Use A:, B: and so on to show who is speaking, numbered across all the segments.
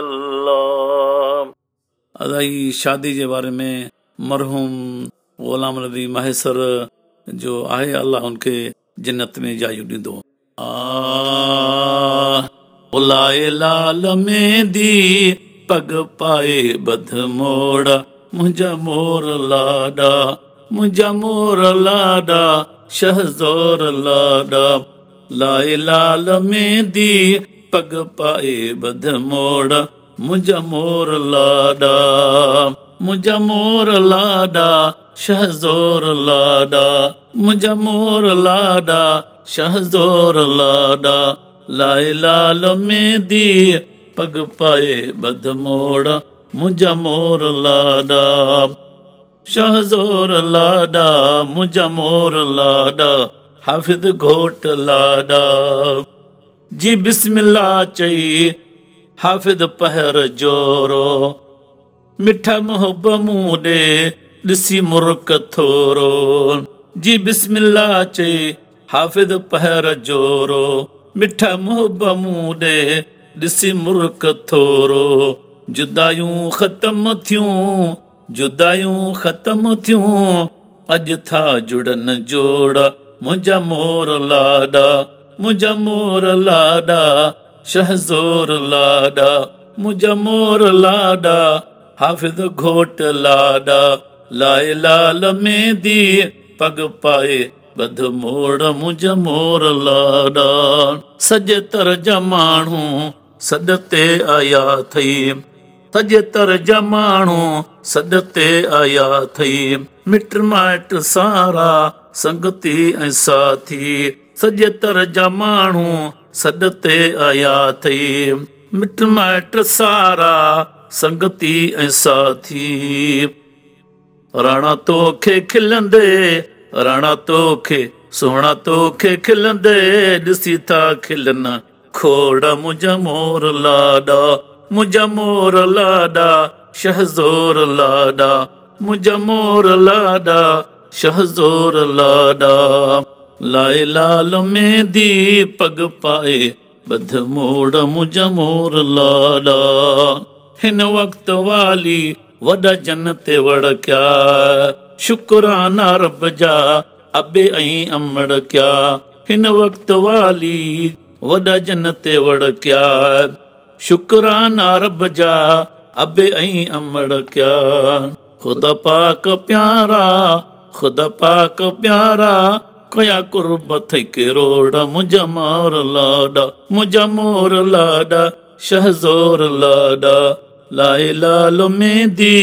A: الله ادائي شادي جي باري ۾ مرحوم غلام نبي ماهيسر جو آهي الله هن کي جنت ۾ جايون ڏيندو. آ لال ۾ دي पग पाए बध मोड़ मुंहिंजा मोर लाॾा मुंहिंजा मोर लाॾा शहज़ोर लाॾा लाए लाल में दी पग पाए बध मोड़ मुंहिंजा मोर लाॾा मुंहिंजा मोर लाॾा शहज़ोर लाॾा मुंहिंजा मोर लाॾा शहज़ोर लाॾा लाए लाल में ਪਗ ਪਾਏ ਬਦ ਮੋੜ ਮੁਝਾ ਮੋਰ ਲਾਦਾ ਸ਼ਹਜ਼ੋਰ ਲਾਦਾ ਮੁਝਾ ਮੋਰ ਲਾਦਾ ਹਾਫਿਦ ਘੋਟ ਲਾਦਾ ਜੀ ਬਿਸਮਿਲ੍ਲਾ ਚਈ ਹਾਫਿਦ ਪਹਿਰ ਜੋਰੋ। ਮਿੱਠਾ ਮੁਹੱਬ ਮੂਡੇ ਦਿਸੀ ਮੁਰਕ ਥੋਰੋ। ਜੀ ਬਿਸਮਿਲ੍ਲਾ ਚਈ ਹਾਫਿਦ ਪਹਿਰ ਜੋਰੋ। ਮਿੱਠਾ ਮੁਹੱਬ ਮੂਡੇ ڏسي مرڪ ٿورو. جدايون ختم ٿيون جدايون ختم ٿيون. اڄ ٿا جڙن جوڙ منهنجا مور لاڏا منهنجا مور لاڏا شهزور لاڏا منهنجا مور لاڏا هافد گهوٽ لاڏا. لاءِ لال ۾ دي پگ پائي بڌ موڙ منهنجا مور لاڏا. سڄي تر جا ماڻهو सॾ ते आया थई सॼे तर जा माण्हू सॾ ते आया थई मिट माइट सारा संगती ऐं साथी सॼे तर जा माण्हू सॾ ते आया थई मिट माइट सारा संगती ऐं साथी राणा तोखे खिलंदे राणा तोखे सोणा तोखे खिलंदे ॾिसी था खिलनि کوڙ منهنجا مور لاڏا مور لاڏا شهزور لاڏا مور لاڏا لاڏا بڌ موڙ منهنجا مور لاڏا هن وقت والي وڏا جن تي وڙڪيا شڪرانا رب جا ابي امڙ ڪيا هن وقت والي वॾा जन ते वड़किया शुक्राना रब जा अबे ऐं अमड़ क्या ख़ुदा पाक प्यारा ख़ुदा पाक प्यारा कया कुर्ब थई किरोड़ मुंहिंजा मोर लाॾा मुंहिंजा मोर लाॾा शहज़ोर लाॾा लाए लाल में दी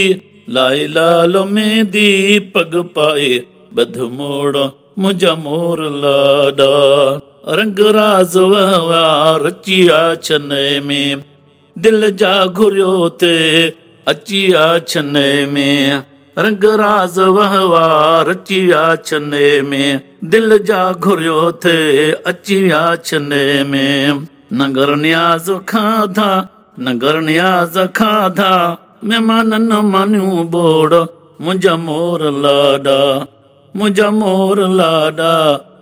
A: लाए लाल में दी पग पाए बध मोड़ मुंहिंजा मोर लाॾा रंग राज वहवा रचिया छने में दिल जा घुरियो ते अचिया छने में रंग राज वहवा रचिया छने में दिल जा घुरियो थे अचिया छने में नगर न्याज़ खाधा नगर न्याज़ खाधा महिमाननि मानियूं बोड़ मुंहिंजा मोर लाॾा मुंहिंजा मोर लाॾा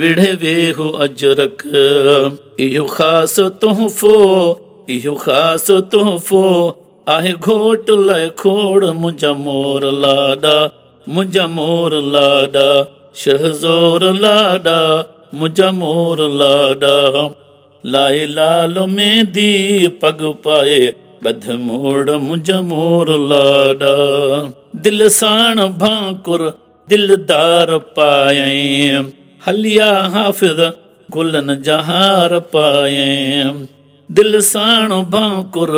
A: وڙهي ويهو اجرڪ. اهو خاص تحفو اهو خاص تحفو. آهي گهوٽ لاءِ کوڙ منهنجا مور لاڏا منهنجا مور لاڏا. شهزور لاڏا منهنجا مور لاڏا. لاءِ لال ۾ دي پگ پائي بڌ موڙ منهنجا مور لاڏا. دل ساڻ ڀاڪر دلدار پايئين هليا حافظ گلن جهار پايئين دل ساڻ ڀاڪر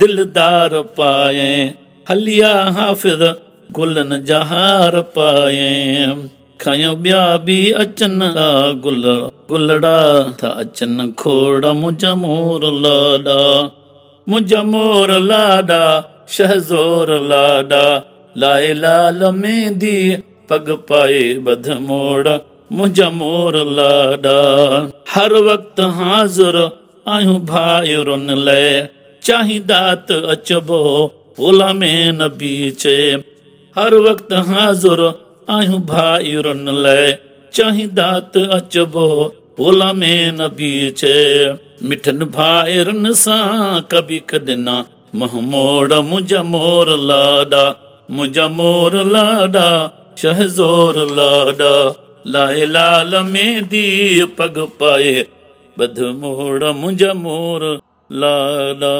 A: دلدار پايئين هليا حافظ گلن جا هار پائي. کيو اچن گل گلڙا ٿا اچن کوڙ منهنجا مور لاڏا. منهنجا مور لاڏا شهزور لاڏا. لاءِ لال ميندي پگ پائي بڌ موڙ मुंहिंजा मोर लाॾा हर वक़्तु हाज़ुर आहियूं भाइरुनि लाइ चाहींदा त अचबो भोला में न बीचे हर वक़्तु हाज़ुर आहियूं भाइरुनि लाइ चाहींदा त अचबो भोला में न बीचे मिठनि भाइरुनि सां कभी कॾना मोह मोड़ मुंहिंजा मोर लाॾा मुंहिंजा मोर लाॾा शहज़ोर लाॾा लाए लाल में दी पग पाए बध मोड़ मुंहिंजा मोर लाॾा